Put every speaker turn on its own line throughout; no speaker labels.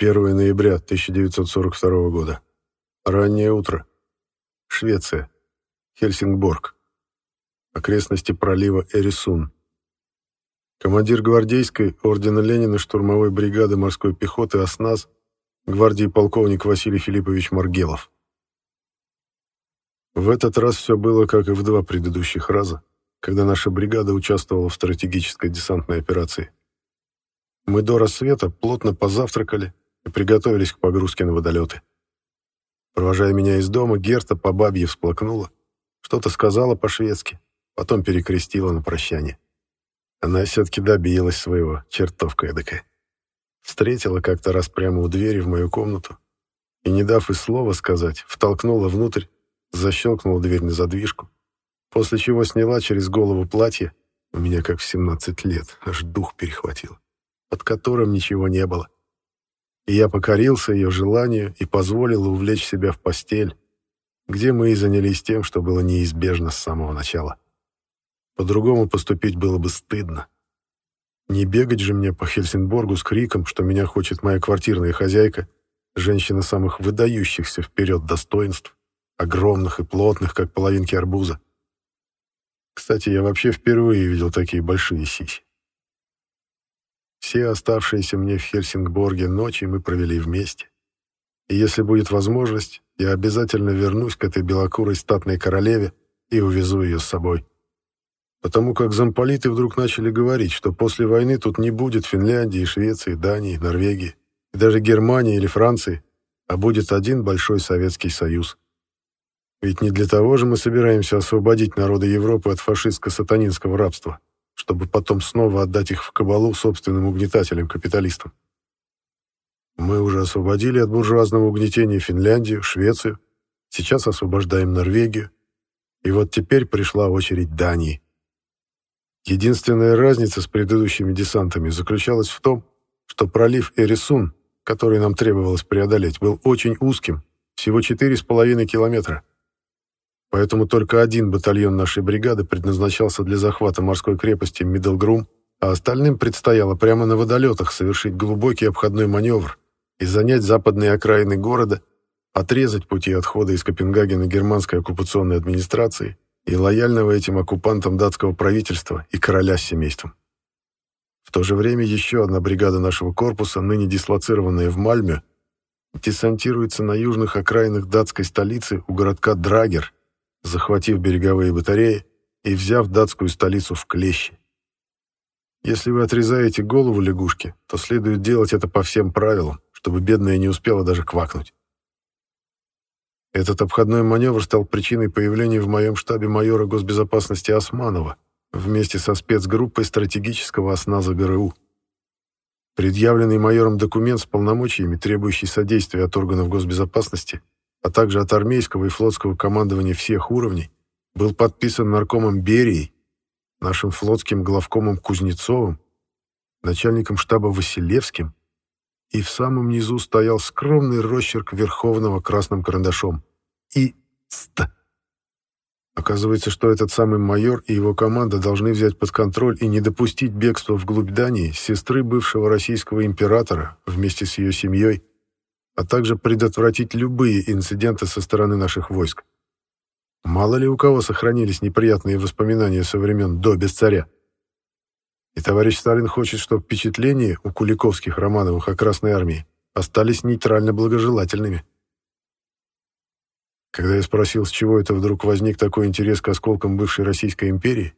1 ноября 1942 года. Раннее утро. Швеция. Хельсингборг. Окрестности пролива Эрисун. Командир гвардейской ордена Ленина штурмовой бригады морской пехоты «Осназ» гвардии полковник Василий Филиппович Маргелов. В этот раз все было, как и в два предыдущих раза, когда наша бригада участвовала в стратегической десантной операции. Мы до рассвета плотно позавтракали и приготовились к погрузке на водолеты. Провожая меня из дома, Герта по бабье всплакнула, что-то сказала по-шведски, потом перекрестила на прощание. Она все-таки добилась своего, чертовка эдакая. Встретила как-то раз прямо у двери в мою комнату и, не дав и слова сказать, втолкнула внутрь, защелкнула дверь на задвижку, после чего сняла через голову платье, у меня как в 17 лет, аж дух перехватил, под которым ничего не было. И я покорился ее желанию и позволил увлечь себя в постель, где мы и занялись тем, что было неизбежно с самого начала. По-другому поступить было бы стыдно. Не бегать же мне по Хельсинборгу с криком, что меня хочет моя квартирная хозяйка, женщина самых выдающихся вперед достоинств, огромных и плотных, как половинки арбуза. Кстати, я вообще впервые видел такие большие сиси. Все оставшиеся мне в Хельсингборге ночи мы провели вместе. И если будет возможность, я обязательно вернусь к этой белокурой статной королеве и увезу ее с собой потому как замполиты вдруг начали говорить, что после войны тут не будет Финляндии, Швеции, Дании, Норвегии и даже Германии или Франции, а будет один большой Советский Союз. Ведь не для того же мы собираемся освободить народы Европы от фашистско-сатанинского рабства, чтобы потом снова отдать их в кабалу собственным угнетателям-капиталистам. Мы уже освободили от буржуазного угнетения Финляндию, Швецию, сейчас освобождаем Норвегию, и вот теперь пришла очередь Дании. Единственная разница с предыдущими десантами заключалась в том, что пролив Эрисун, который нам требовалось преодолеть, был очень узким, всего 4,5 километра. Поэтому только один батальон нашей бригады предназначался для захвата морской крепости Миддлгрум, а остальным предстояло прямо на водолетах совершить глубокий обходной маневр и занять западные окраины города, отрезать пути отхода из Копенгагена германской оккупационной администрации и лояльного этим оккупантам датского правительства и короля с семейством. В то же время еще одна бригада нашего корпуса, ныне дислоцированная в Мальме, десантируется на южных окраинах датской столицы у городка Драгер, захватив береговые батареи и взяв датскую столицу в клещи. Если вы отрезаете голову лягушки, то следует делать это по всем правилам, чтобы бедная не успела даже квакнуть. Этот обходной маневр стал причиной появления в моем штабе майора госбезопасности Османова вместе со спецгруппой стратегического осназа ГРУ. Предъявленный майором документ с полномочиями, требующий содействия от органов госбезопасности, а также от армейского и флотского командования всех уровней, был подписан наркомом Берией, нашим флотским главкомом Кузнецовым, начальником штаба Василевским и в самом низу стоял скромный росчерк Верховного красным карандашом. И ст. Оказывается, что этот самый майор и его команда должны взять под контроль и не допустить бегства вглубь Дании сестры бывшего российского императора вместе с ее семьей, а также предотвратить любые инциденты со стороны наших войск. Мало ли у кого сохранились неприятные воспоминания со времен до без царя. И товарищ Сталин хочет, чтобы впечатления у Куликовских Романовых о Красной Армии остались нейтрально благожелательными. Когда я спросил, с чего это вдруг возник такой интерес к осколкам бывшей Российской империи,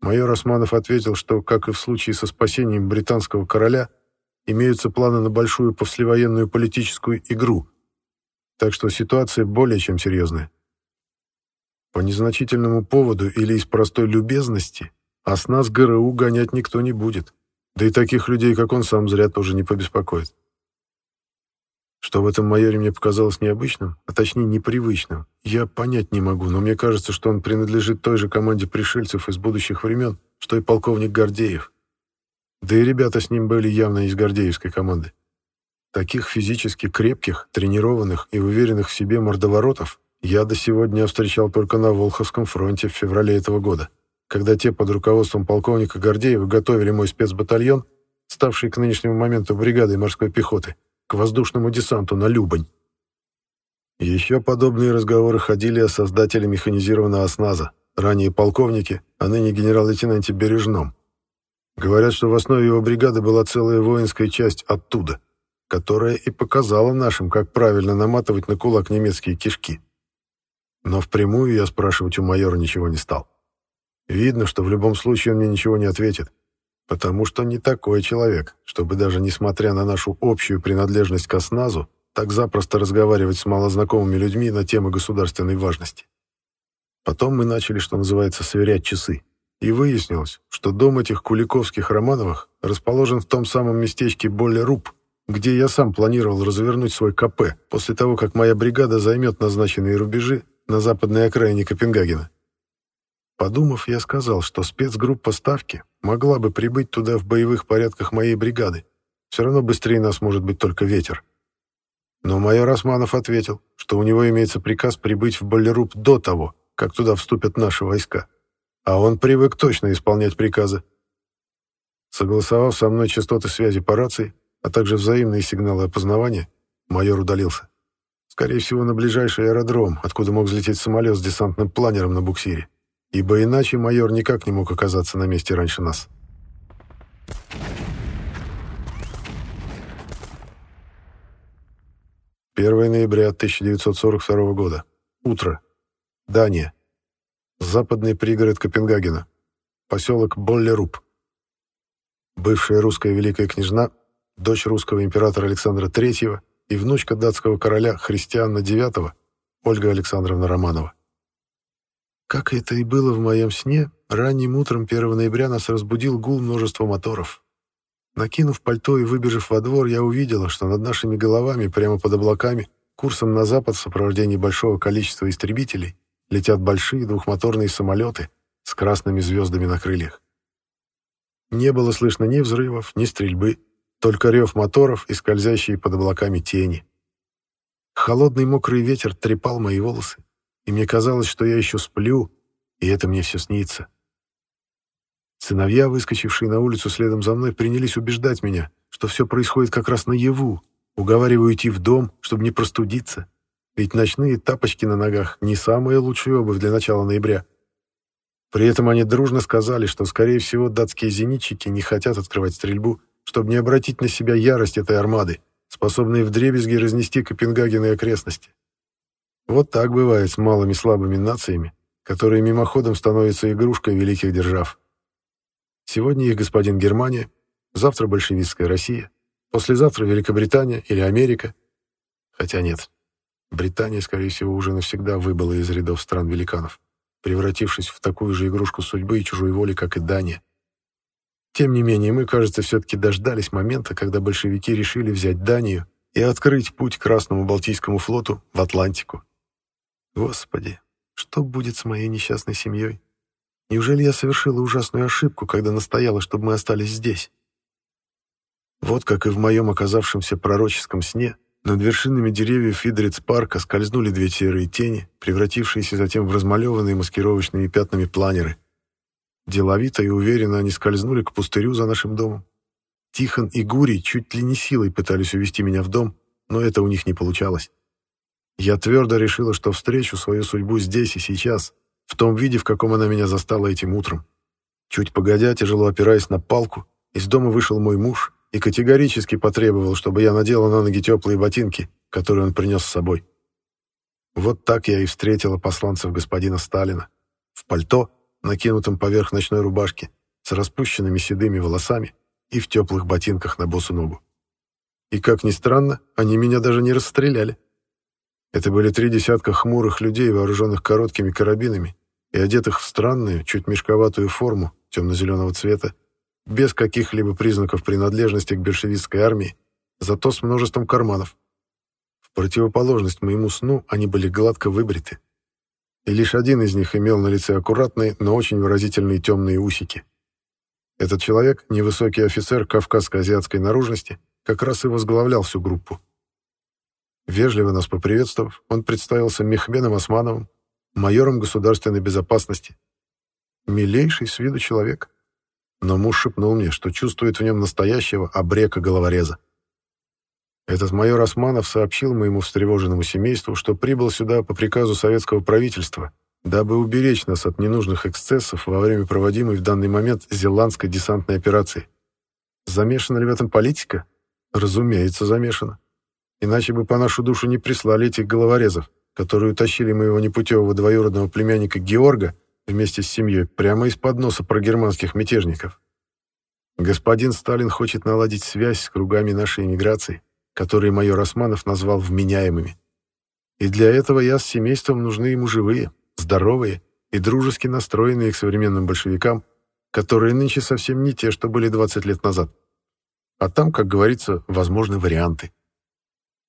майор Османов ответил, что, как и в случае со спасением британского короля, имеются планы на большую послевоенную политическую игру, так что ситуация более чем серьезная. По незначительному поводу или из простой любезности а с нас ГРУ гонять никто не будет. Да и таких людей, как он, сам зря тоже не побеспокоит. Что в этом майоре мне показалось необычным, а точнее непривычным, я понять не могу, но мне кажется, что он принадлежит той же команде пришельцев из будущих времен, что и полковник Гордеев. Да и ребята с ним были явно из Гордеевской команды. Таких физически крепких, тренированных и уверенных в себе мордоворотов я до сегодня встречал только на Волховском фронте в феврале этого года когда те под руководством полковника Гордеева готовили мой спецбатальон, ставший к нынешнему моменту бригадой морской пехоты, к воздушному десанту на Любань. Еще подобные разговоры ходили о создателе механизированного осназа, ранее полковнике, а ныне генерал-лейтенанте Бережном. Говорят, что в основе его бригады была целая воинская часть оттуда, которая и показала нашим, как правильно наматывать на кулак немецкие кишки. Но впрямую я спрашивать у майора ничего не стал. Видно, что в любом случае он мне ничего не ответит, потому что не такой человек, чтобы даже несмотря на нашу общую принадлежность к осназу, так запросто разговаривать с малознакомыми людьми на темы государственной важности. Потом мы начали, что называется, сверять часы. И выяснилось, что дом этих Куликовских Романовых расположен в том самом местечке Болле-Руб, где я сам планировал развернуть свой КП после того, как моя бригада займет назначенные рубежи на западной окраине Копенгагена. Подумав, я сказал, что спецгруппа Ставки могла бы прибыть туда в боевых порядках моей бригады. Все равно быстрее нас может быть только ветер. Но майор Османов ответил, что у него имеется приказ прибыть в Боллеруб до того, как туда вступят наши войска. А он привык точно исполнять приказы. Согласовав со мной частоты связи по рации, а также взаимные сигналы опознавания, майор удалился. Скорее всего, на ближайший аэродром, откуда мог взлететь самолет с десантным планером на буксире ибо иначе майор никак не мог оказаться на месте раньше нас. Первое ноября 1942 года. Утро. Дания. Западный пригород Копенгагена. Поселок Боллеруб. Бывшая русская великая княжна, дочь русского императора Александра III и внучка датского короля Христиана IX Ольга Александровна Романова. Как это и было в моем сне, ранним утром 1 ноября нас разбудил гул множества моторов. Накинув пальто и выбежав во двор, я увидела, что над нашими головами, прямо под облаками, курсом на запад в сопровождении большого количества истребителей, летят большие двухмоторные самолеты с красными звездами на крыльях. Не было слышно ни взрывов, ни стрельбы, только рев моторов и скользящие под облаками тени. Холодный мокрый ветер трепал мои волосы, и мне казалось, что я еще сплю, и это мне все снится. Сыновья, выскочившие на улицу следом за мной, принялись убеждать меня, что все происходит как раз наяву, уговариваю идти в дом, чтобы не простудиться, ведь ночные тапочки на ногах — не самая лучшая обувь для начала ноября. При этом они дружно сказали, что, скорее всего, датские зенитчики не хотят открывать стрельбу, чтобы не обратить на себя ярость этой армады, способной вдребезги разнести Копенгаген и окрестности. Вот так бывает с малыми слабыми нациями, которые мимоходом становятся игрушкой великих держав. Сегодня их господин Германия, завтра большевистская Россия, послезавтра Великобритания или Америка. Хотя нет, Британия, скорее всего, уже навсегда выбыла из рядов стран-великанов, превратившись в такую же игрушку судьбы и чужой воли, как и Дания. Тем не менее, мы, кажется, все-таки дождались момента, когда большевики решили взять Данию и открыть путь Красному Балтийскому флоту в Атлантику. Господи, что будет с моей несчастной семьей? Неужели я совершила ужасную ошибку, когда настояла, чтобы мы остались здесь? Вот как и в моем оказавшемся пророческом сне, над вершинами деревьев Фидриц-парка скользнули две серые тени, превратившиеся затем в размалеванные маскировочными пятнами планеры. Деловито и уверенно они скользнули к пустырю за нашим домом. Тихон и Гурий чуть ли не силой пытались увести меня в дом, но это у них не получалось. Я твердо решила, что встречу свою судьбу здесь и сейчас, в том виде, в каком она меня застала этим утром. Чуть погодя, тяжело опираясь на палку, из дома вышел мой муж и категорически потребовал, чтобы я надела на ноги теплые ботинки, которые он принес с собой. Вот так я и встретила посланцев господина Сталина. В пальто, накинутом поверх ночной рубашки, с распущенными седыми волосами и в теплых ботинках на босу ногу. И, как ни странно, они меня даже не расстреляли. Это были три десятка хмурых людей, вооруженных короткими карабинами и одетых в странную, чуть мешковатую форму темно-зеленого цвета, без каких-либо признаков принадлежности к большевистской армии, зато с множеством карманов. В противоположность моему сну они были гладко выбриты. И лишь один из них имел на лице аккуратные, но очень выразительные темные усики. Этот человек, невысокий офицер кавказско-азиатской наружности, как раз и возглавлял всю группу. Вежливо нас поприветствовав, он представился Мехменом Османовым, майором государственной безопасности. Милейший с виду человек. Но муж шепнул мне, что чувствует в нем настоящего обрека-головореза. Этот майор Османов сообщил моему встревоженному семейству, что прибыл сюда по приказу советского правительства, дабы уберечь нас от ненужных эксцессов во время проводимой в данный момент зеландской десантной операции. Замешана ли в этом политика? Разумеется, замешана. Иначе бы по нашу душу не прислали этих головорезов, которые утащили моего непутевого двоюродного племянника Георга вместе с семьей прямо из-под носа прогерманских мятежников. Господин Сталин хочет наладить связь с кругами нашей эмиграции, которые майор Османов назвал вменяемыми. И для этого я с семейством нужны ему живые, здоровые и дружески настроенные к современным большевикам, которые нынче совсем не те, что были 20 лет назад. А там, как говорится, возможны варианты.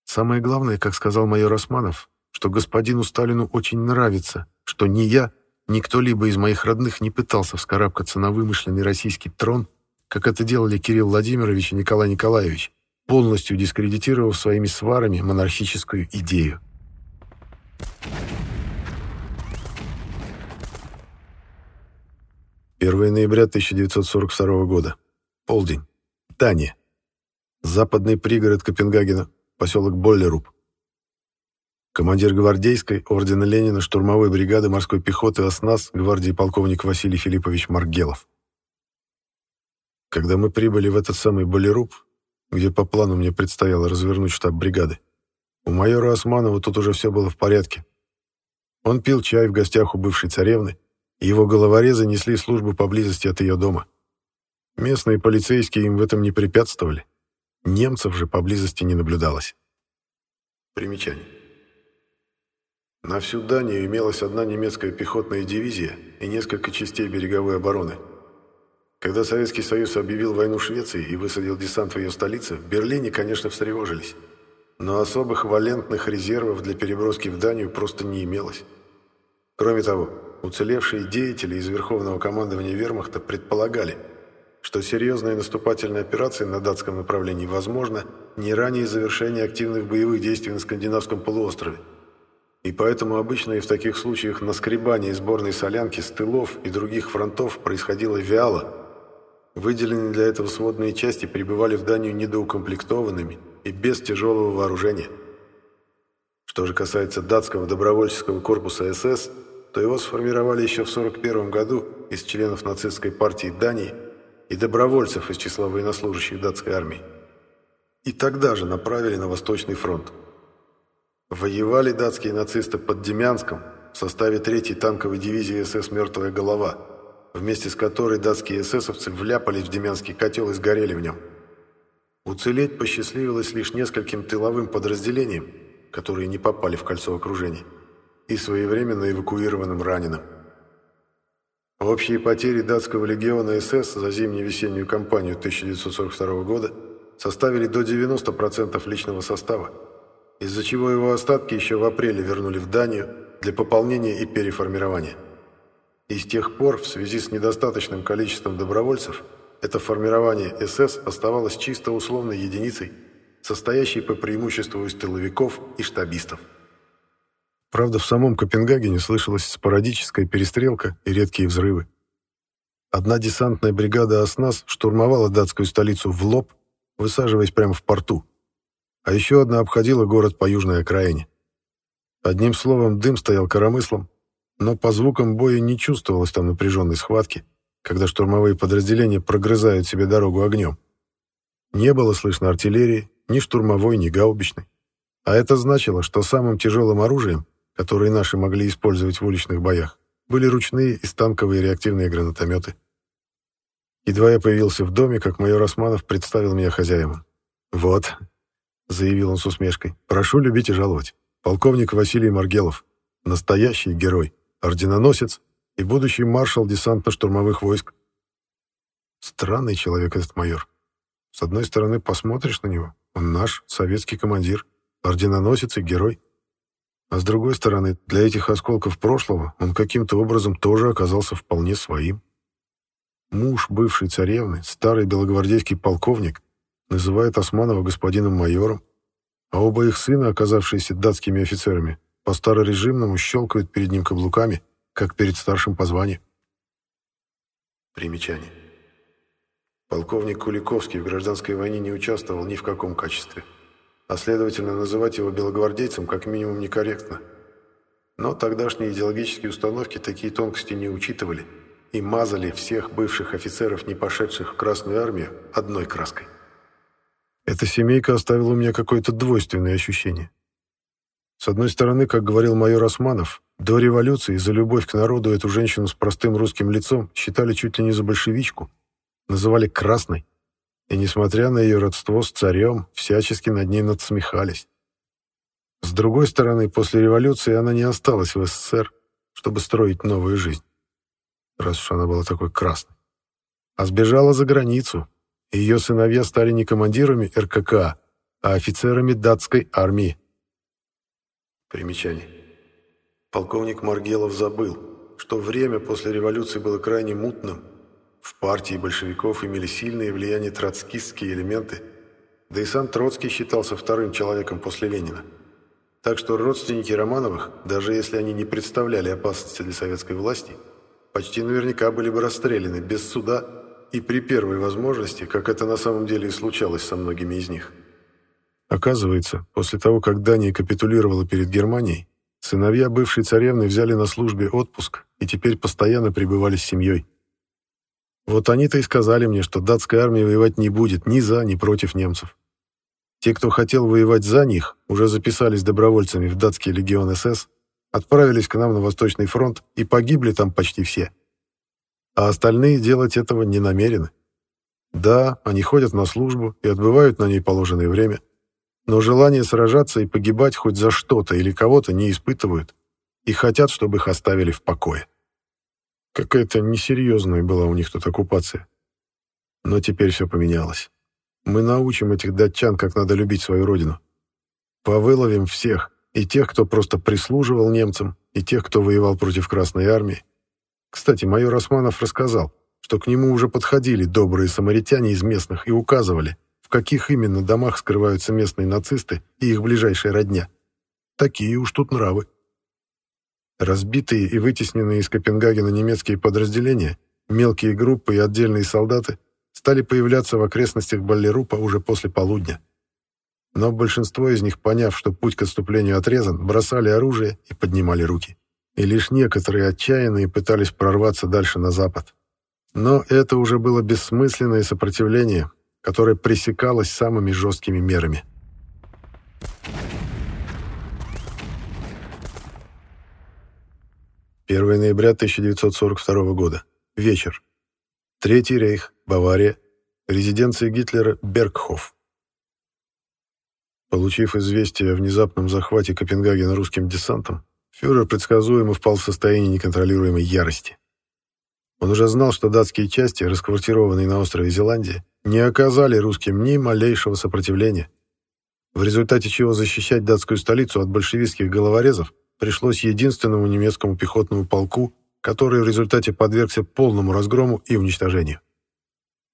Самое главное, как сказал майор Османов, что господину Сталину очень нравится, что ни я, ни кто-либо из моих родных не пытался вскарабкаться на вымышленный российский трон, как это делали Кирилл Владимирович и Николай Николаевич, полностью дискредитировав своими сварами монархическую идею. Первое ноября 1942 года. Полдень. Дания. Западный пригород Копенгагена, поселок Боллеруб. Командир гвардейской ордена Ленина штурмовой бригады морской пехоты ОСНАС гвардии полковник Василий Филиппович Маргелов. Когда мы прибыли в этот самый Боллеруб, где по плану мне предстояло развернуть штаб бригады, у майора Османова тут уже все было в порядке. Он пил чай в гостях у бывшей царевны, и его головорезы несли службу поблизости от ее дома. Местные полицейские им в этом не препятствовали. Немцев же поблизости не наблюдалось. Примечание. На всю Данию имелась одна немецкая пехотная дивизия и несколько частей береговой обороны. Когда Советский Союз объявил войну Швеции и высадил десант в ее столице, в Берлине, конечно, встревожились. Но особых валентных резервов для переброски в Данию просто не имелось. Кроме того, уцелевшие деятели из Верховного командования Вермахта предполагали – что серьезная наступательная операция на датском направлении возможна не ранее завершения активных боевых действий на Скандинавском полуострове. И поэтому обычно и в таких случаях наскребание сборной солянки с тылов и других фронтов происходило вяло. Выделенные для этого сводные части прибывали в Данию недоукомплектованными и без тяжелого вооружения. Что же касается датского добровольческого корпуса СС, то его сформировали еще в 1941 году из членов нацистской партии Дании – и добровольцев из числа военнослужащих датской армии. И тогда же направили на Восточный фронт. Воевали датские нацисты под Демянском в составе 3-й танковой дивизии СС «Мертвая голова», вместе с которой датские эсэсовцы вляпались в Демянский котел и сгорели в нем. Уцелеть посчастливилось лишь нескольким тыловым подразделениям, которые не попали в кольцо окружения, и своевременно эвакуированным раненым. Общие потери датского легиона СС за зимне-весеннюю кампанию 1942 года составили до 90% личного состава, из-за чего его остатки еще в апреле вернули в Данию для пополнения и переформирования. И с тех пор, в связи с недостаточным количеством добровольцев, это формирование СС оставалось чисто условной единицей, состоящей по преимуществу из тыловиков и штабистов. Правда, в самом Копенгагене слышалась спорадическая перестрелка и редкие взрывы. Одна десантная бригада «Оснас» штурмовала датскую столицу в лоб, высаживаясь прямо в порту. А еще одна обходила город по южной окраине. Одним словом, дым стоял коромыслом, но по звукам боя не чувствовалось там напряженной схватки, когда штурмовые подразделения прогрызают себе дорогу огнем. Не было слышно артиллерии, ни штурмовой, ни гаубичной. А это значило, что самым тяжелым оружием которые наши могли использовать в уличных боях, были ручные и станковые реактивные гранатометы. Едва я появился в доме, как майор Османов представил меня хозяевам. «Вот», — заявил он с усмешкой, — «прошу любить и жаловать. Полковник Василий Маргелов, настоящий герой, орденоносец и будущий маршал десантно-штурмовых войск. Странный человек этот майор. С одной стороны, посмотришь на него, он наш, советский командир, орденоносец и герой. А с другой стороны, для этих осколков прошлого он каким-то образом тоже оказался вполне своим. Муж бывшей царевны, старый белогвардейский полковник, называет Османова господином майором, а оба их сына, оказавшиеся датскими офицерами, по старорежимному щелкают перед ним каблуками, как перед старшим по званию. Примечание. Полковник Куликовский в гражданской войне не участвовал ни в каком качестве. а следовательно называть его белогвардейцем как минимум некорректно. Но тогдашние идеологические установки такие тонкости не учитывали и мазали всех бывших офицеров, не пошедших в Красную Армию, одной краской. Эта семейка оставила у меня какое-то двойственное ощущение. С одной стороны, как говорил майор Османов, до революции за любовь к народу эту женщину с простым русским лицом считали чуть ли не за большевичку, называли «красной», и, несмотря на ее родство с царем, всячески над ней надсмехались. С другой стороны, после революции она не осталась в СССР, чтобы строить новую жизнь, раз уж она была такой красной, а сбежала за границу, ее сыновья стали не командирами РКК, а офицерами датской армии. Примечание. Полковник Маргелов забыл, что время после революции было крайне мутным. В партии большевиков имели сильное влияние троцкистские элементы, да и сам Троцкий считался вторым человеком после Ленина. Так что родственники Романовых, даже если они не представляли опасности для советской власти, почти наверняка были бы расстреляны без суда и при первой возможности, как это на самом деле и случалось со многими из них. Оказывается, после того, как Дания капитулировала перед Германией, сыновья бывшей царевны взяли на службе отпуск и теперь постоянно пребывали с семьей. Вот они-то и сказали мне, что датская армия воевать не будет ни за, ни против немцев. Те, кто хотел воевать за них, уже записались добровольцами в датский легион СС, отправились к нам на Восточный фронт и погибли там почти все. А остальные делать этого не намерены. Да, они ходят на службу и отбывают на ней положенное время, но желание сражаться и погибать хоть за что-то или кого-то не испытывают и хотят, чтобы их оставили в покое. Какая-то несерьезная была у них тут оккупация. Но теперь все поменялось. Мы научим этих датчан, как надо любить свою родину. Повыловим всех, и тех, кто просто прислуживал немцам, и тех, кто воевал против Красной Армии. Кстати, майор Османов рассказал, что к нему уже подходили добрые самаритяне из местных и указывали, в каких именно домах скрываются местные нацисты и их ближайшая родня. Такие уж тут нравы. Разбитые и вытесненные из Копенгагена немецкие подразделения, мелкие группы и отдельные солдаты стали появляться в окрестностях Баллерупа уже после полудня. Но большинство из них, поняв, что путь к отступлению отрезан, бросали оружие и поднимали руки. И лишь некоторые отчаянные пытались прорваться дальше на запад. Но это уже было бессмысленное сопротивление, которая пресекалась самыми жесткими мерами. Первое ноября 1942 года. Вечер. Третий рейх, Бавария, резиденция Гитлера Бергхоф. Получив известие о внезапном захвате Копенгагена русским десантом, фюрер предсказуемо впал в состояние неконтролируемой ярости. Он уже знал, что датские части, расквартированные на острове Зеландия, не оказали русским ни малейшего сопротивления, в результате чего защищать датскую столицу от большевистских головорезов пришлось единственному немецкому пехотному полку, который в результате подвергся полному разгрому и уничтожению.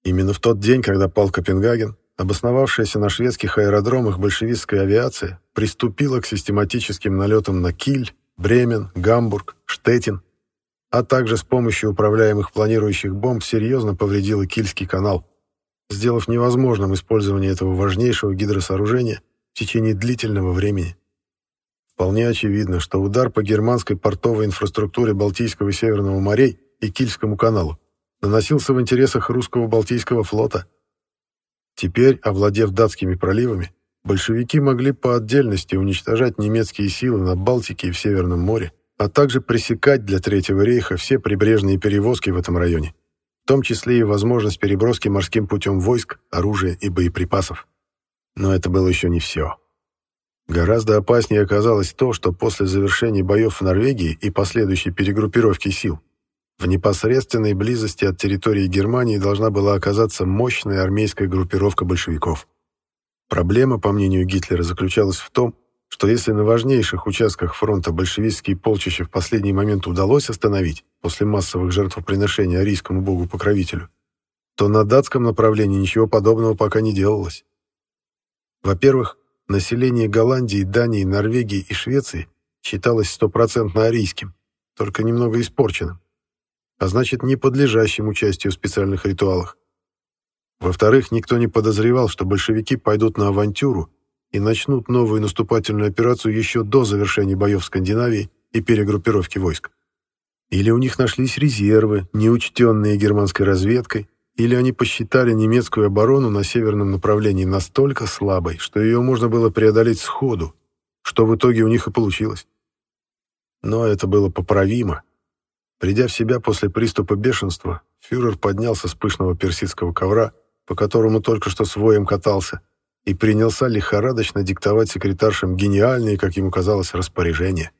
Именно в тот день, когда пал Копенгаген, обосновавшаяся на шведских аэродромах большевистская авиация приступила к систематическим налетам на Киль, Бремен, Гамбург, Штеттин, а также с помощью управляемых планирующих бомб серьезно повредила Кильский канал, сделав невозможным использование этого важнейшего гидросооружения в течение длительного времени. Вполне очевидно, что удар по германской портовой инфраструктуре Балтийского и Северного морей и Кильскому каналу наносился в интересах русского Балтийского флота. Теперь, овладев датскими проливами, большевики могли по отдельности уничтожать немецкие силы на Балтике и в Северном море, а также пресекать для Третьего рейха все прибрежные перевозки в этом районе в том числе и возможность переброски морским путем войск, оружия и боеприпасов. Но это было еще не все. Гораздо опаснее оказалось то, что после завершения боев в Норвегии и последующей перегруппировки сил в непосредственной близости от территории Германии должна была оказаться мощная армейская группировка большевиков. Проблема, по мнению Гитлера, заключалась в том, что если на важнейших участках фронта большевистские полчища в последний момент удалось остановить после массовых жертвоприношений арийскому богу-покровителю, то на датском направлении ничего подобного пока не делалось. Во-первых, население Голландии, Дании, Норвегии и Швеции считалось стопроцентно арийским, только немного испорченным, а значит, не подлежащим участию в специальных ритуалах. Во-вторых, никто не подозревал, что большевики пойдут на авантюру и начнут новую наступательную операцию еще до завершения боев в Скандинавии и перегруппировки войск. Или у них нашлись резервы, неучтенные германской разведкой, или они посчитали немецкую оборону на северном направлении настолько слабой, что ее можно было преодолеть сходу, что в итоге у них и получилось. Но это было поправимо. Придя в себя после приступа бешенства, фюрер поднялся с пышного персидского ковра, по которому только что своем катался, и принялся лихорадочно диктовать секретаршам гениальные, как ему казалось, распоряжения.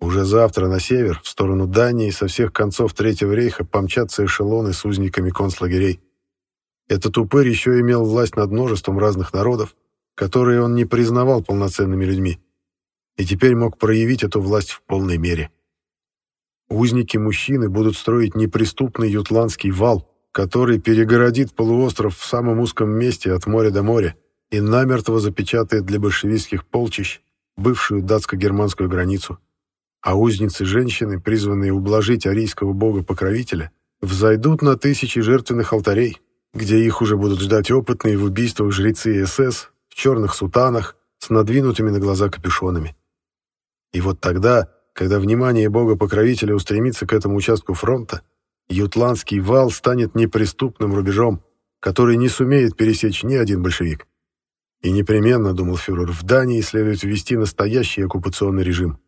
Уже завтра на север, в сторону Дании, со всех концов Третьего рейха помчатся эшелоны с узниками концлагерей. Этот упырь еще имел власть над множеством разных народов, которые он не признавал полноценными людьми, и теперь мог проявить эту власть в полной мере. Узники-мужчины будут строить неприступный ютландский вал, который перегородит полуостров в самом узком месте от моря до моря и намертво запечатает для большевистских полчищ бывшую датско-германскую границу а узницы-женщины, призванные ублажить арийского бога-покровителя, взойдут на тысячи жертвенных алтарей, где их уже будут ждать опытные в убийствах жрецы СС в черных сутанах с надвинутыми на глаза капюшонами. И вот тогда, когда внимание бога-покровителя устремится к этому участку фронта, Ютландский вал станет неприступным рубежом, который не сумеет пересечь ни один большевик. И непременно, думал фюрер, в Дании следует ввести настоящий оккупационный режим.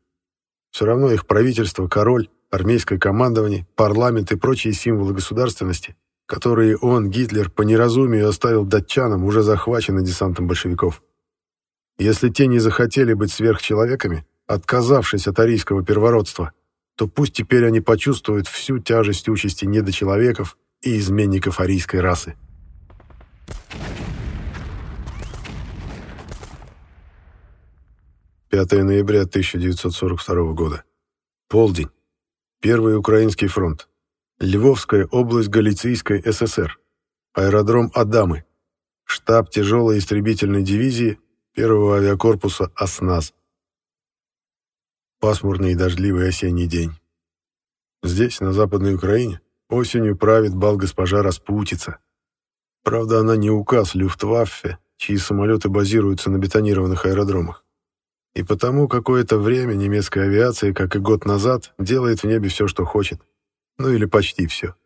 Все равно их правительство, король, армейское командование, парламент и прочие символы государственности, которые он, Гитлер, по неразумию оставил датчанам, уже захвачены десантом большевиков. Если те не захотели быть сверхчеловеками, отказавшись от арийского первородства, то пусть теперь они почувствуют всю тяжесть участи недочеловеков и изменников арийской расы. 5 ноября 1942 года. Полдень. Первый Украинский фронт. Львовская область Галицийской ССР. Аэродром Адамы. Штаб тяжелой истребительной дивизии первого авиакорпуса «Осназ». Пасмурный и дождливый осенний день. Здесь, на Западной Украине, осенью правит бал госпожа Распутица. Правда, она не указ Люфтваффе, чьи самолеты базируются на бетонированных аэродромах. И потому какое-то время немецкая авиация, как и год назад, делает в небе все, что хочет. Ну или почти все.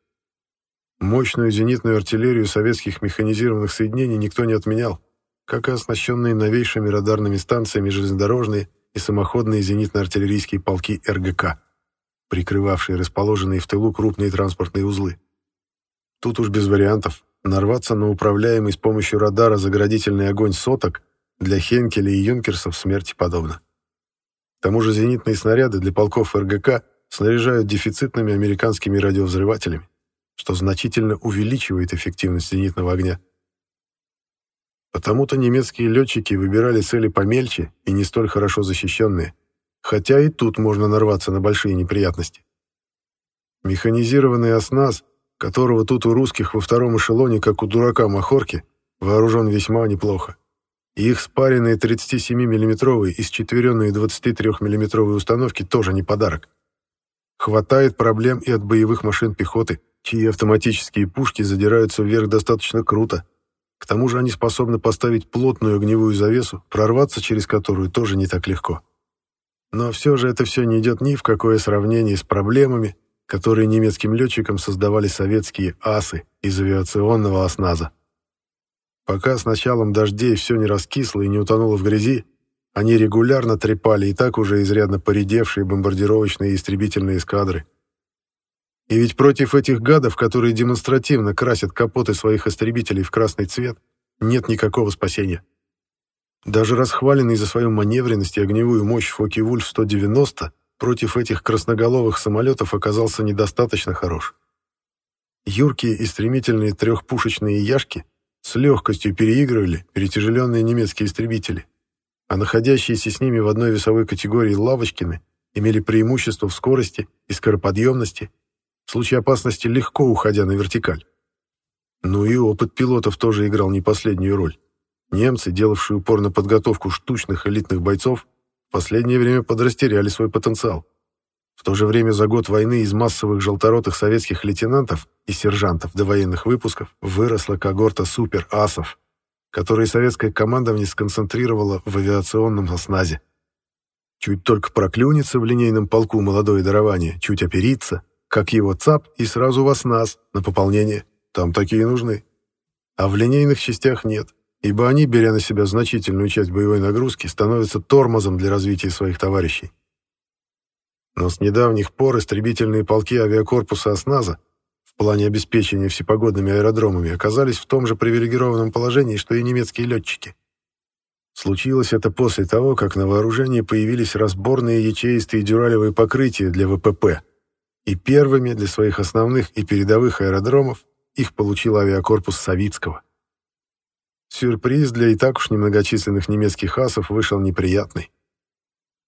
Мощную зенитную артиллерию советских механизированных соединений никто не отменял, как и оснащенные новейшими радарными станциями железнодорожные и самоходные зенитно-артиллерийские полки РГК, прикрывавшие расположенные в тылу крупные транспортные узлы. Тут уж без вариантов. Нарваться на управляемый с помощью радара заградительный огонь соток для Хенкеля и юнкерсов смерти подобно. К тому же зенитные снаряды для полков РГК снаряжают дефицитными американскими радиовзрывателями, что значительно увеличивает эффективность зенитного огня. Потому-то немецкие летчики выбирали цели помельче и не столь хорошо защищенные, хотя и тут можно нарваться на большие неприятности. Механизированный осназ, которого тут у русских во втором эшелоне, как у дурака Махорки, вооружен весьма неплохо. Их спаренные 37 миллиметровые и счетверенные 23 миллиметровые установки тоже не подарок. Хватает проблем и от боевых машин пехоты, чьи автоматические пушки задираются вверх достаточно круто. К тому же они способны поставить плотную огневую завесу, прорваться через которую тоже не так легко. Но все же это все не идет ни в какое сравнение с проблемами, которые немецким летчикам создавали советские асы из авиационного осназа. Пока с началом дождей все не раскисло и не утонуло в грязи, они регулярно трепали и так уже изрядно поредевшие бомбардировочные и истребительные эскадры. И ведь против этих гадов, которые демонстративно красят капоты своих истребителей в красный цвет, нет никакого спасения. Даже расхваленный за свою маневренность и огневую мощь Фоки-Вульф-190 против этих красноголовых самолетов оказался недостаточно хорош. Юркие и стремительные трехпушечные яшки с легкостью переигрывали перетяжеленные немецкие истребители, а находящиеся с ними в одной весовой категории Лавочкины имели преимущество в скорости и скороподъемности, в случае опасности легко уходя на вертикаль. Ну и опыт пилотов тоже играл не последнюю роль. Немцы, делавшие упор на подготовку штучных элитных бойцов, в последнее время подрастеряли свой потенциал. В то же время за год войны из массовых желторотых советских лейтенантов и сержантов до военных выпусков выросла когорта супер-асов. которые советское командование сконцентрировало в авиационном осназе. Чуть только проклюнется в линейном полку молодое дарование, чуть оперится, как его ЦАП, и сразу в осназ на пополнение. Там такие нужны. А в линейных частях нет, ибо они, беря на себя значительную часть боевой нагрузки, становятся тормозом для развития своих товарищей. Но с недавних пор истребительные полки авиакорпуса «Осназа» в плане обеспечения всепогодными аэродромами оказались в том же привилегированном положении, что и немецкие летчики. Случилось это после того, как на вооружении появились разборные ячеистые дюралевые покрытия для ВПП, и первыми для своих основных и передовых аэродромов их получил авиакорпус Савицкого. Сюрприз для и так уж немногочисленных немецких асов вышел неприятный.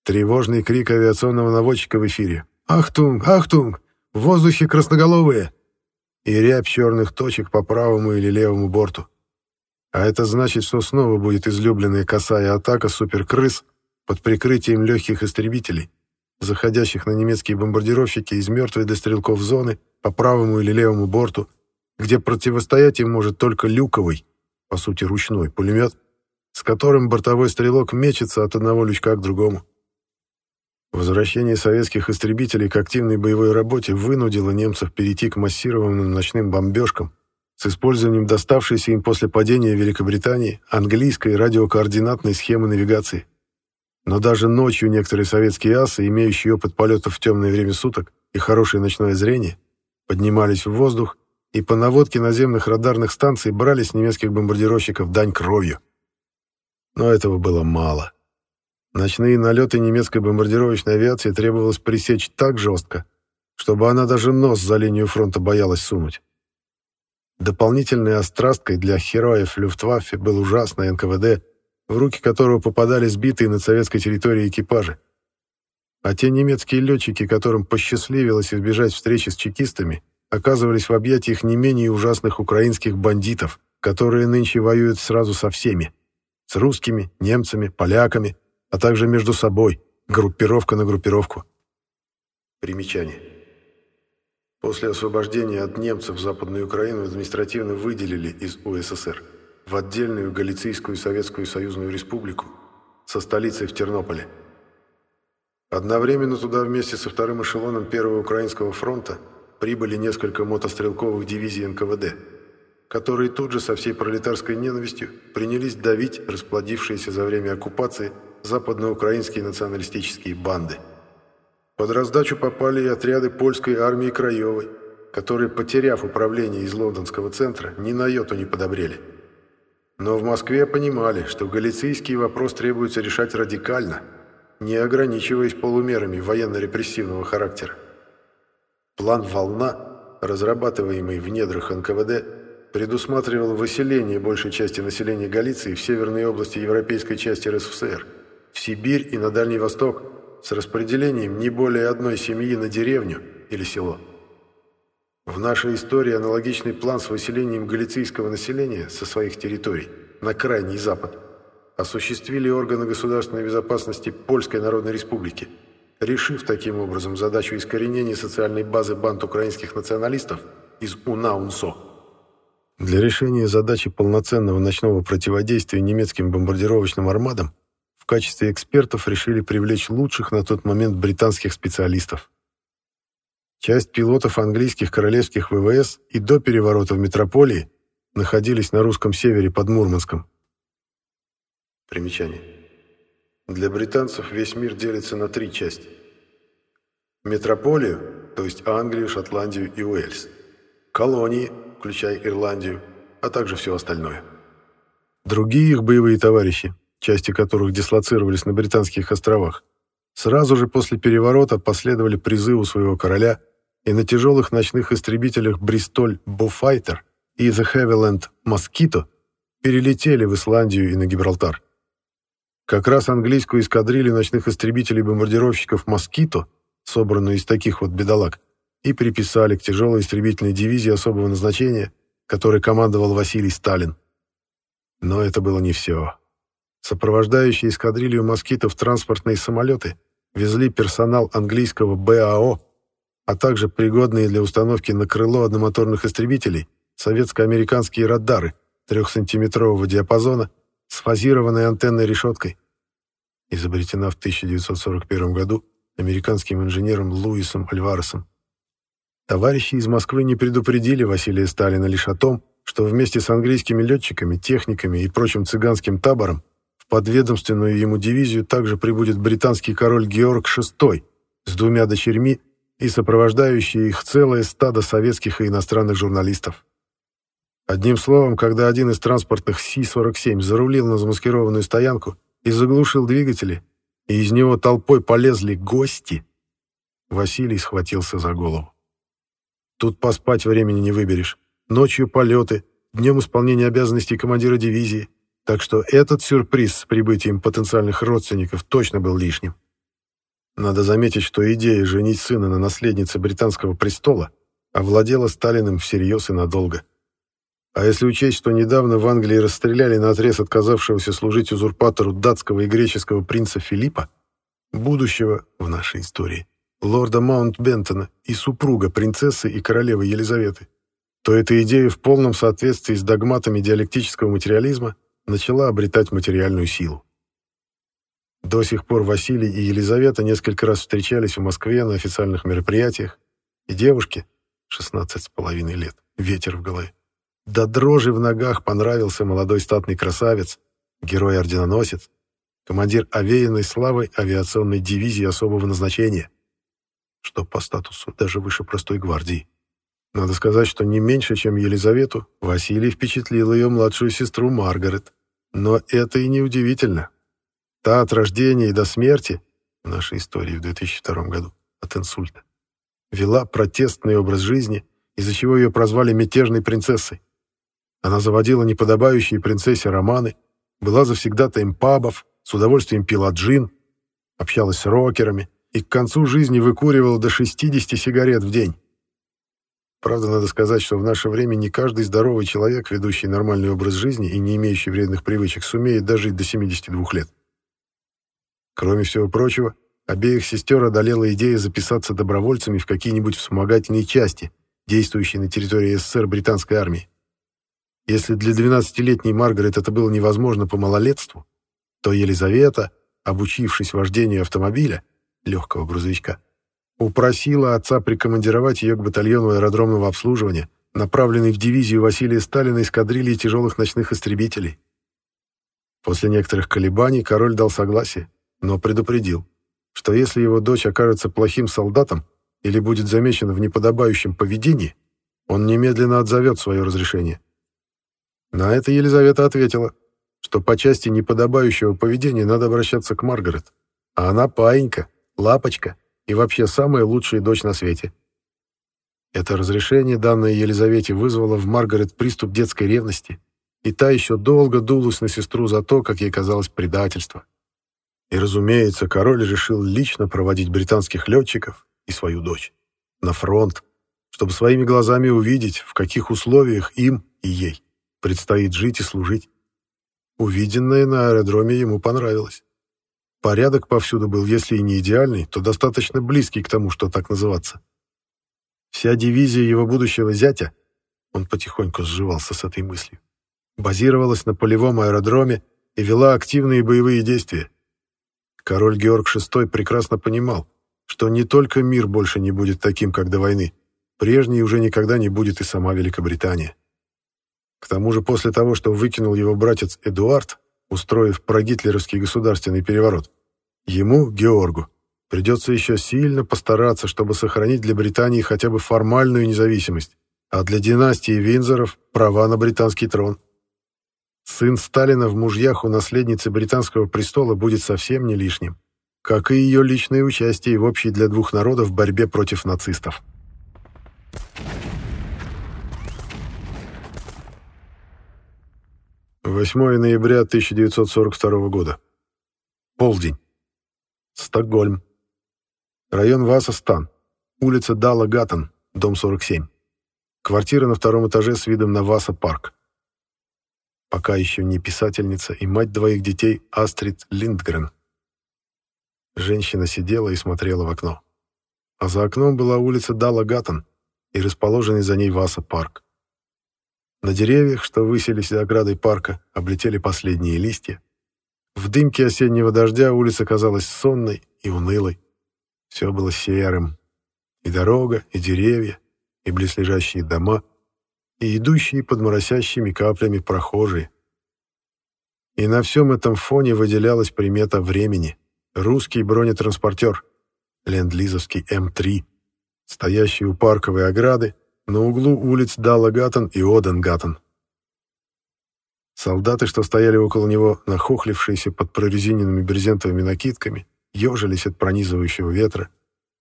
Тревожный крик авиационного наводчика в эфире. «Ахтунг! Ахтунг! В воздухе красноголовые!» И рябь черных точек по правому или левому борту. А это значит, что снова будет излюбленная косая атака суперкрыс под прикрытием легких истребителей, заходящих на немецкие бомбардировщики из мертвой для стрелков зоны по правому или левому борту, где противостоять им может только люковый, по сути ручной, пулемет, с которым бортовой стрелок мечется от одного лючка к другому. Возвращение советских истребителей к активной боевой работе вынудило немцев перейти к массированным ночным бомбежкам с использованием доставшейся им после падения Великобритании английской радиокоординатной схемы навигации. Но даже ночью некоторые советские асы, имеющие опыт полетов в темное время суток и хорошее ночное зрение, поднимались в воздух и по наводке наземных радарных станций брали с немецких бомбардировщиков дань кровью. Но этого было мало. Ночные налеты немецкой бомбардировочной авиации требовалось пресечь так жестко, чтобы она даже нос за линию фронта боялась сунуть. Дополнительной острасткой для героев Люфтваффе был ужасный НКВД, в руки которого попадали сбитые над советской территорией экипажи. А те немецкие летчики, которым посчастливилось избежать встречи с чекистами, оказывались в объятиях не менее ужасных украинских бандитов, которые нынче воюют сразу со всеми. С русскими, немцами, поляками, а также между собой, группировка на группировку. Примечание. После освобождения от немцев Западную Украину административно выделили из УССР в отдельную Галицийскую Советскую Союзную Республику со столицей в Тернополе. Одновременно туда вместе со вторым эшелоном Первого Украинского фронта прибыли несколько мотострелковых дивизий НКВД, которые тут же со всей пролетарской ненавистью принялись давить расплодившиеся за время оккупации западноукраинские националистические банды. Под раздачу попали и отряды польской армии Краевой, которые, потеряв управление из лондонского центра, ни на йоту не подобрели. Но в Москве понимали, что галицийский вопрос требуется решать радикально, не ограничиваясь полумерами военно-репрессивного характера. План «Волна», разрабатываемый в недрах НКВД, предусматривал выселение большей части населения Галиции в северные области европейской части РСФСР, в Сибирь и на Дальний Восток с распределением не более одной семьи на деревню или село. В нашей истории аналогичный план с выселением галицийского населения со своих территорий на крайний запад осуществили органы государственной безопасности Польской Народной Республики – решив таким образом задачу искоренения социальной базы банд украинских националистов из УНА-УНСО. Для решения задачи полноценного ночного противодействия немецким бомбардировочным армадам в качестве экспертов решили привлечь лучших на тот момент британских специалистов. Часть пилотов английских королевских ВВС и до переворота в метрополии находились на русском севере под Мурманском. Примечание. Для британцев весь мир делится на три части. Метрополию, то есть Англию, Шотландию и Уэльс. Колонии, включая Ирландию, а также все остальное. Другие их боевые товарищи, части которых дислоцировались на Британских островах, сразу же после переворота последовали призыву своего короля и на тяжелых ночных истребителях «Бристоль Буфайтер» и «The Havilland Mosquito» перелетели в Исландию и на Гибралтар. Как раз английскую эскадрилью ночных истребителей-бомбардировщиков «Москито», собранную из таких вот бедолаг, и приписали к тяжелой истребительной дивизии особого назначения, которой командовал Василий Сталин. Но это было не все. Сопровождающие эскадрилью москитов транспортные самолеты везли персонал английского БАО, а также пригодные для установки на крыло одномоторных истребителей советско-американские радары трехсантиметрового диапазона с фазированной антенной решеткой. Изобретена в 1941 году американским инженером Луисом Альваресом. Товарищи из Москвы не предупредили Василия Сталина лишь о том, что вместе с английскими летчиками, техниками и прочим цыганским табором в подведомственную ему дивизию также прибудет британский король Георг VI с двумя дочерьми и сопровождающие их целое стадо советских и иностранных журналистов. Одним словом, когда один из транспортных Си-47 зарулил на замаскированную стоянку и заглушил двигатели, и из него толпой полезли гости, Василий схватился за голову. Тут поспать времени не выберешь. Ночью полеты, днем исполнение обязанностей командира дивизии. Так что этот сюрприз с прибытием потенциальных родственников точно был лишним. Надо заметить, что идея женить сына на наследнице британского престола овладела Сталиным всерьез и надолго. А если учесть, что недавно в Англии расстреляли на отрез отказавшегося служить узурпатору датского и греческого принца Филиппа, будущего в нашей истории, лорда Маунтбентона и супруга принцессы и королевы Елизаветы, то эта идея в полном соответствии с догматами диалектического материализма начала обретать материальную силу. До сих пор Василий и Елизавета несколько раз встречались в Москве на официальных мероприятиях, и девушке, 16 с половиной лет, ветер в голове, до дрожи в ногах понравился молодой статный красавец, герой-орденоносец, командир овеянной славой авиационной дивизии особого назначения, что по статусу даже выше простой гвардии. Надо сказать, что не меньше, чем Елизавету, Василий впечатлил ее младшую сестру Маргарет. Но это и не удивительно. Та от рождения и до смерти, в нашей истории в 2002 году, от инсульта, вела протестный образ жизни, из-за чего ее прозвали мятежной принцессой. Она заводила неподобающие принцессе романы, была завсегдатаем пабов, с удовольствием пила джин, общалась с рокерами и к концу жизни выкуривала до 60 сигарет в день. Правда, надо сказать, что в наше время не каждый здоровый человек, ведущий нормальный образ жизни и не имеющий вредных привычек, сумеет дожить до 72 лет. Кроме всего прочего, обеих сестер одолела идея записаться добровольцами в какие-нибудь вспомогательные части, действующие на территории СССР британской армии. Если для 12-летней Маргарет это было невозможно по малолетству, то Елизавета, обучившись вождению автомобиля, легкого грузовичка, упросила отца прикомандировать ее к батальону аэродромного обслуживания, направленной в дивизию Василия Сталина эскадрильи тяжелых ночных истребителей. После некоторых колебаний король дал согласие, но предупредил, что если его дочь окажется плохим солдатом или будет замечена в неподобающем поведении, он немедленно отзовет свое разрешение. На это Елизавета ответила, что по части неподобающего поведения надо обращаться к Маргарет, а она паинька, лапочка и вообще самая лучшая дочь на свете. Это разрешение, данное Елизавете, вызвало в Маргарет приступ детской ревности, и та еще долго дулась на сестру за то, как ей казалось, предательство. И, разумеется, король решил лично проводить британских летчиков и свою дочь на фронт, чтобы своими глазами увидеть, в каких условиях им и ей предстоит жить и служить. Увиденное на аэродроме ему понравилось. Порядок повсюду был, если и не идеальный, то достаточно близкий к тому, что так называться. Вся дивизия его будущего зятя, он потихоньку сживался с этой мыслью, базировалась на полевом аэродроме и вела активные боевые действия. Король Георг VI прекрасно понимал, что не только мир больше не будет таким, как до войны, прежней уже никогда не будет и сама Великобритания. К тому же после того, что выкинул его братец Эдуард, устроив прогитлеровский государственный переворот, ему, Георгу, придется еще сильно постараться, чтобы сохранить для Британии хотя бы формальную независимость, а для династии Винзоров – права на британский трон. Сын Сталина в мужьях у наследницы британского престола будет совсем не лишним, как и ее личное участие в общей для двух народов борьбе против нацистов. Восьмое ноября 1942 года. Полдень. Стокгольм. Район Васастан. Улица Дала Гаттен, дом 47. Квартира на втором этаже с видом на Васа-парк пока еще не писательница и мать двоих детей Астрид Линдгрен. Женщина сидела и смотрела в окно. А за окном была улица Дала Гаттон и расположенный за ней Васа парк. На деревьях, что высились за оградой парка, облетели последние листья. В дымке осеннего дождя улица казалась сонной и унылой. Все было серым. И дорога, и деревья, и близлежащие дома, и идущие под моросящими каплями прохожие. И на всем этом фоне выделялась примета времени. Русский бронетранспортер, ленд-лизовский М3, стоящий у парковой ограды на углу улиц Даллагаттон и Оденгаттон. Солдаты, что стояли около него, нахохлившиеся под прорезиненными брезентовыми накидками, ежились от пронизывающего ветра,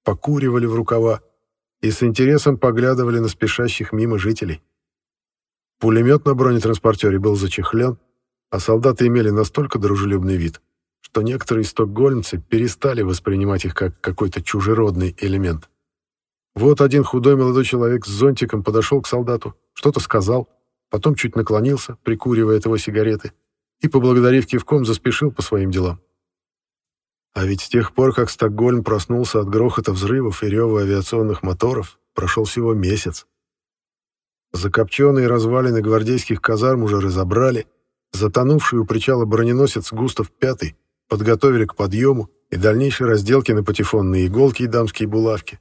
покуривали в рукава и с интересом поглядывали на спешащих мимо жителей. Пулемет на бронетранспортере был зачехлен, а солдаты имели настолько дружелюбный вид, что некоторые стокгольмцы перестали воспринимать их как какой-то чужеродный элемент. Вот один худой молодой человек с зонтиком подошел к солдату, что-то сказал, потом чуть наклонился, прикуривая от его сигареты, и, поблагодарив кивком, заспешил по своим делам. А ведь с тех пор, как Стокгольм проснулся от грохота взрывов и рева авиационных моторов, прошел всего месяц. Закопченные развалины гвардейских казарм уже разобрали, затонувший у причала броненосец Густав V подготовили к подъему и дальнейшей разделке на патефонные иголки и дамские булавки.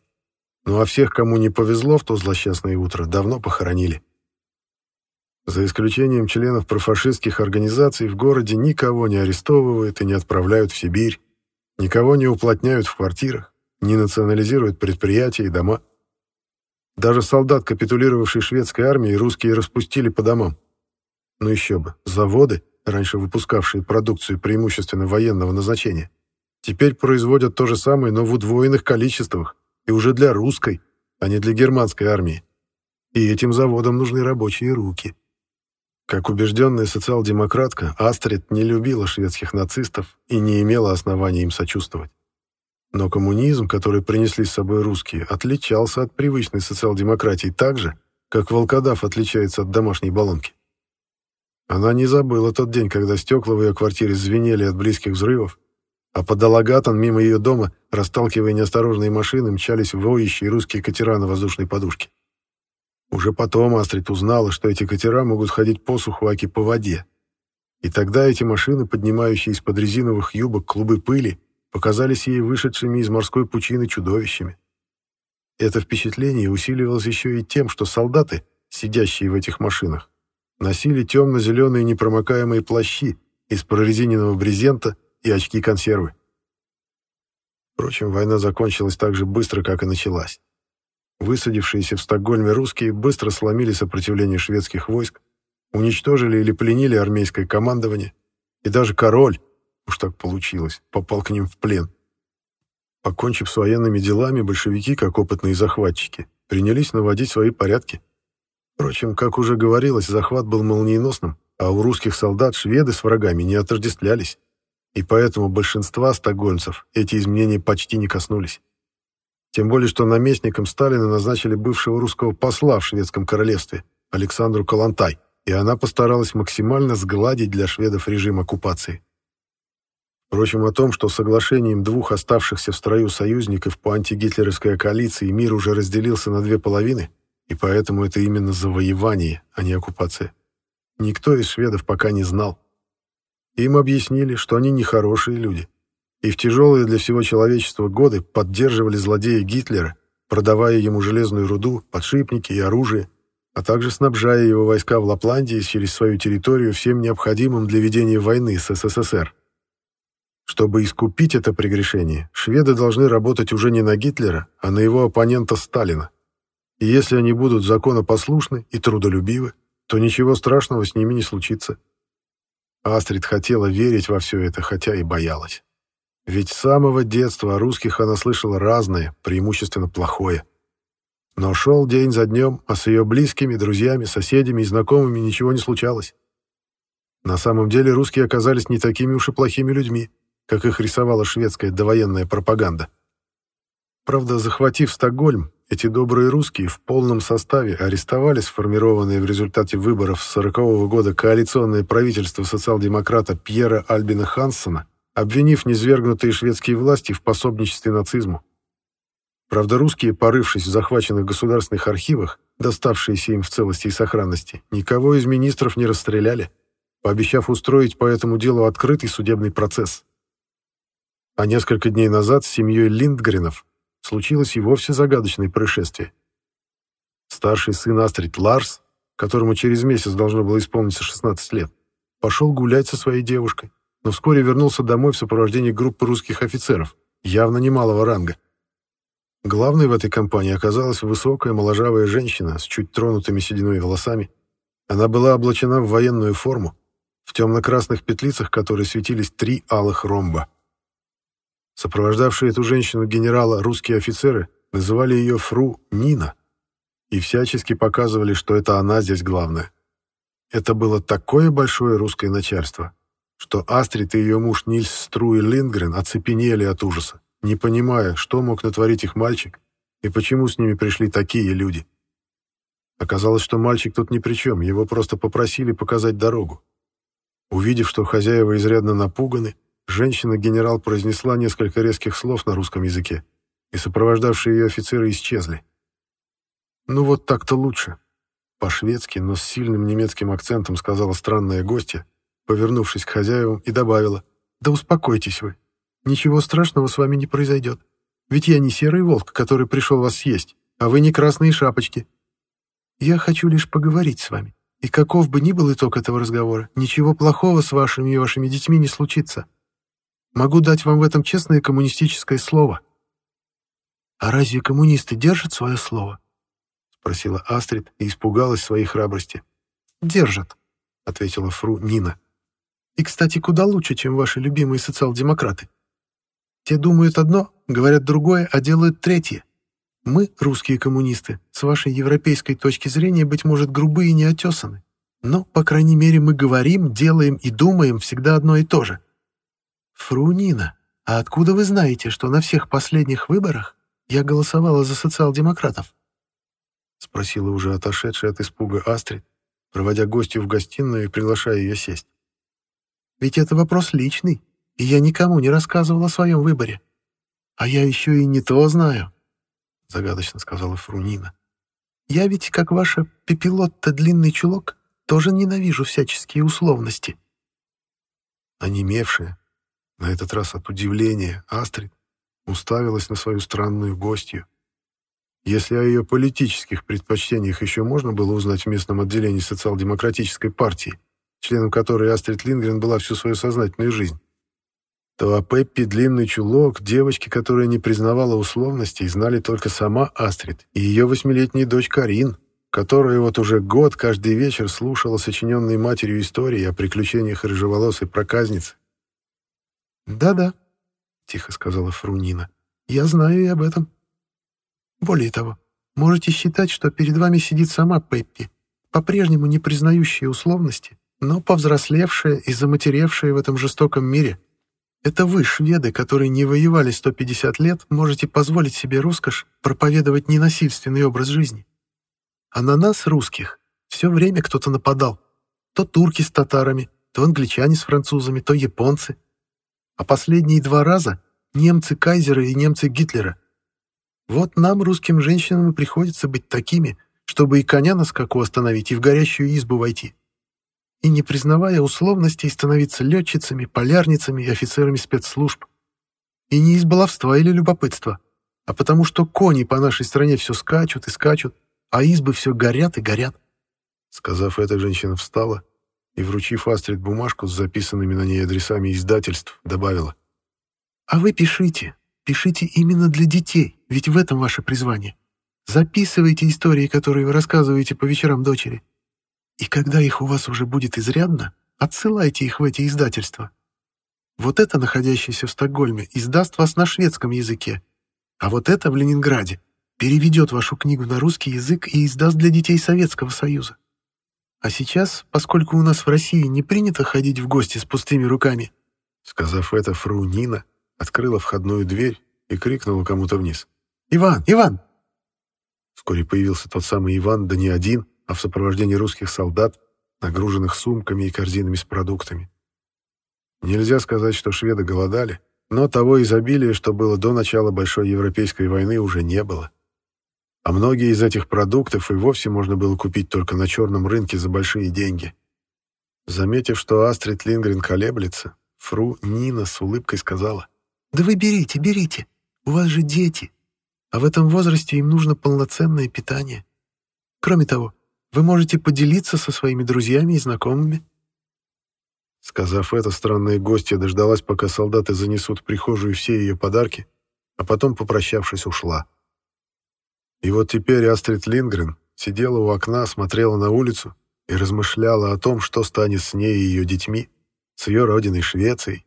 Ну а всех, кому не повезло в то злосчастное утро, давно похоронили. За исключением членов профашистских организаций в городе никого не арестовывают и не отправляют в Сибирь, никого не уплотняют в квартирах, не национализируют предприятия и дома. Даже солдат, капитулировавшей шведской армии, русские распустили по домам. Ну еще бы, заводы, раньше выпускавшие продукцию преимущественно военного назначения, теперь производят то же самое, но в удвоенных количествах, и уже для русской, а не для германской армии. И этим заводам нужны рабочие руки. Как убежденная социал-демократка, Астрид не любила шведских нацистов и не имела оснований им сочувствовать. Но коммунизм, который принесли с собой русские, отличался от привычной социал-демократии так же, как волкодав отличается от домашней баллонки. Она не забыла тот день, когда стекла в ее квартире звенели от близких взрывов, а по Далагатан мимо ее дома, расталкивая неосторожные машины, мчались воющие русские катера на воздушной подушке. Уже потом Астрид узнала, что эти катера могут ходить по суху, аки по воде. И тогда эти машины, поднимающие из-под резиновых юбок клубы пыли, показались ей вышедшими из морской пучины чудовищами. Это впечатление усиливалось еще и тем, что солдаты, сидящие в этих машинах, носили темно-зеленые непромокаемые плащи из прорезиненного брезента и очки-консервы. Впрочем, война закончилась так же быстро, как и началась. Высадившиеся в Стокгольме русские быстро сломили сопротивление шведских войск, уничтожили или пленили армейское командование, и даже король, уж так получилось, попал к ним в плен. Покончив с военными делами, большевики, как опытные захватчики, принялись наводить свои порядки. Впрочем, как уже говорилось, захват был молниеносным, а у русских солдат шведы с врагами не отождествлялись, и поэтому большинства стокгольмцев эти изменения почти не коснулись. Тем более, что наместником Сталина назначили бывшего русского посла в шведском королевстве, Александру Калантай, и она постаралась максимально сгладить для шведов режим оккупации. Впрочем, о том, что соглашением двух оставшихся в строю союзников по антигитлеровской коалиции мир уже разделился на две половины, и поэтому это именно завоевание, а не оккупация, никто из шведов пока не знал. Им объяснили, что они нехорошие люди, и в тяжелые для всего человечества годы поддерживали злодея Гитлера, продавая ему железную руду, подшипники и оружие, а также снабжая его войска в Лапландии через свою территорию всем необходимым для ведения войны с СССР. Чтобы искупить это прегрешение, шведы должны работать уже не на Гитлера, а на его оппонента Сталина. И если они будут законопослушны и трудолюбивы, то ничего страшного с ними не случится. Астрид хотела верить во все это, хотя и боялась. Ведь с самого детства о русских она слышала разное, преимущественно плохое. Но шел день за днем, а с ее близкими, друзьями, соседями и знакомыми ничего не случалось. На самом деле русские оказались не такими уж и плохими людьми, как их рисовала шведская довоенная пропаганда. Правда, захватив Стокгольм, эти добрые русские в полном составе арестовали сформированное в результате выборов с 40 -го года коалиционное правительство социал-демократа Пьера Альбина Хансона обвинив низвергнутые шведские власти в пособничестве нацизму. Правда, русские, порывшись в захваченных государственных архивах, доставшиеся им в целости и сохранности, никого из министров не расстреляли, пообещав устроить по этому делу открытый судебный процесс. А несколько дней назад с семьей Линдгренов случилось и вовсе загадочное происшествие. Старший сын Астрид Ларс, которому через месяц должно было исполниться 16 лет, пошел гулять со своей девушкой, но вскоре вернулся домой в сопровождении группы русских офицеров, явно немалого ранга. Главной в этой компании оказалась высокая моложавая женщина с чуть тронутыми сединой волосами. Она была облачена в военную форму, в темно-красных петлицах которой светились три алых ромба. Сопровождавшие эту женщину генерала русские офицеры называли ее фру Нина и всячески показывали, что это она здесь главная. Это было такое большое русское начальство, что Астрид и ее муж Нильс Струи Линдгрен оцепенели от ужаса, не понимая, что мог натворить их мальчик и почему с ними пришли такие люди. Оказалось, что мальчик тут ни при чем, его просто попросили показать дорогу. Увидев, что хозяева изрядно напуганы, женщина-генерал произнесла несколько резких слов на русском языке, и сопровождавшие ее офицеры исчезли. «Ну вот так-то лучше», — по-шведски, но с сильным немецким акцентом сказала странная гостья, повернувшись к хозяевам, и добавила, «Да успокойтесь вы, ничего страшного с вами не произойдет, ведь я не серый волк, который пришел вас съесть, а вы не красные шапочки. Я хочу лишь поговорить с вами, и каков бы ни был итог этого разговора, ничего плохого с вашими и вашими детьми не случится. Могу дать вам в этом честное коммунистическое слово». «А разве коммунисты держат свое слово?» — спросила Астрид и испугалась своей храбрости. «Держат», — ответила фру Нина. «И, кстати, куда лучше, чем ваши любимые социал-демократы. Те думают одно, говорят другое, а делают третье. Мы, русские коммунисты, с вашей европейской точки зрения, быть может, грубые и неотесаны. Но, по крайней мере, мы говорим, делаем и думаем всегда одно и то же. Фру Нина, а откуда вы знаете, что на всех последних выборах я голосовала за социал-демократов? Спросила уже отошедшая от испуга Астрид, проводя гостью в гостиную и приглашая ее сесть. Ведь это вопрос личный, и я никому не рассказывала о своем выборе. А я еще и не то знаю, — загадочно сказала Фрунина. Я ведь, как ваша пепелотта длинный чулок, тоже ненавижу всяческие условности. Онемевшая, на этот раз от удивления, Астрид уставилась на свою странную гостью. Если о ее политических предпочтениях еще можно было узнать в местном отделении социал-демократической партии, членом которой Астрид Лингрен была всю свою сознательную жизнь, то о Пеппи длинный чулок, девочки, которая не признавала условностей, знали только сама Астрид и ее восьмилетняя дочь Карин, которая вот уже год каждый вечер слушала сочиненные матерью истории о приключениях рыжеволосой проказницы. «Да-да», — тихо сказала Фрунина, — «я знаю и об этом. Более того, можете считать, что перед вами сидит сама Пеппи, по-прежнему не признающая условности, но повзрослевшая и заматеревшая в этом жестоком мире. Это вы, шведы, которые не воевали 150 лет, можете позволить себе роскошь проповедовать ненасильственный образ жизни. А на нас, русских, все время кто-то нападал. То турки с татарами, то англичане с французами, то японцы — а последние два раза — немцы Кайзера и немцы Гитлера. Вот нам, русским женщинам, и приходится быть такими, чтобы и коня на скаку остановить, и в горящую избу войти. И не признавая условностей, становиться летчицами, полярницами и офицерами спецслужб. И не из баловства или любопытства, а потому что кони по нашей стране все скачут и скачут, а избы все горят и горят. Сказав это, женщина встала и, вручив Астрид бумажку с записанными на ней адресами издательств, добавила. «А вы пишите, пишите именно для детей, ведь в этом ваше призвание. Записывайте истории, которые вы рассказываете по вечерам дочери. И когда их у вас уже будет изрядно, отсылайте их в эти издательства. Вот это, находящееся в Стокгольме, издаст вас на шведском языке, а вот это в Ленинграде переведет вашу книгу на русский язык и издаст для детей Советского Союза. А сейчас, поскольку у нас в России не принято ходить в гости с пустыми руками, сказав это, фру Нина открыла входную дверь и крикнула кому-то вниз. «Иван! Иван!» Вскоре появился тот самый Иван, да не один, а в сопровождении русских солдат, нагруженных сумками и корзинами с продуктами. Нельзя сказать, что шведы голодали, но того изобилия, что было до начала Большой Европейской войны, уже не было. А многие из этих продуктов и вовсе можно было купить только на черном рынке за большие деньги. Заметив, что Астрид Лингрен колеблется, фру Нина с улыбкой сказала, «Да вы берите, берите, у вас же дети, а в этом возрасте им нужно полноценное питание. Кроме того, вы можете поделиться со своими друзьями и знакомыми». Сказав это, странная гостья дождалась, пока солдаты занесут в прихожую все ее подарки, а потом, попрощавшись, ушла. И вот теперь Астрид Лингрен сидела у окна, смотрела на улицу и размышляла о том, что станет с ней и ее детьми, с ее родиной Швецией.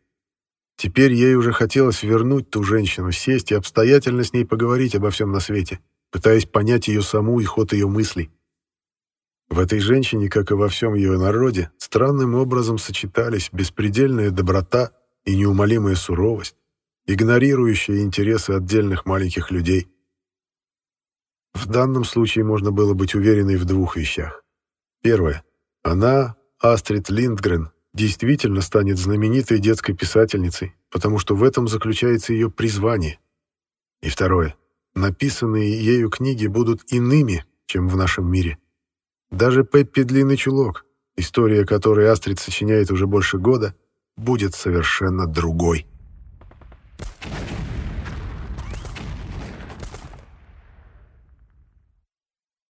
Теперь ей уже хотелось вернуть ту женщину, сесть и обстоятельно с ней поговорить обо всем на свете, пытаясь понять ее саму и ход ее мыслей. В этой женщине, как и во всем ее народе, странным образом сочетались беспредельная доброта и неумолимая суровость, игнорирующая интересы отдельных маленьких людей. В данном случае можно было быть уверенной в двух вещах. Первое. Она, Астрид Линдгрен, действительно станет знаменитой детской писательницей, потому что в этом заключается ее призвание. И второе. Написанные ею книги будут иными, чем в нашем мире. Даже Пеппи Длинный Чулок, история которой Астрид сочиняет уже больше года, будет совершенно другой. Thank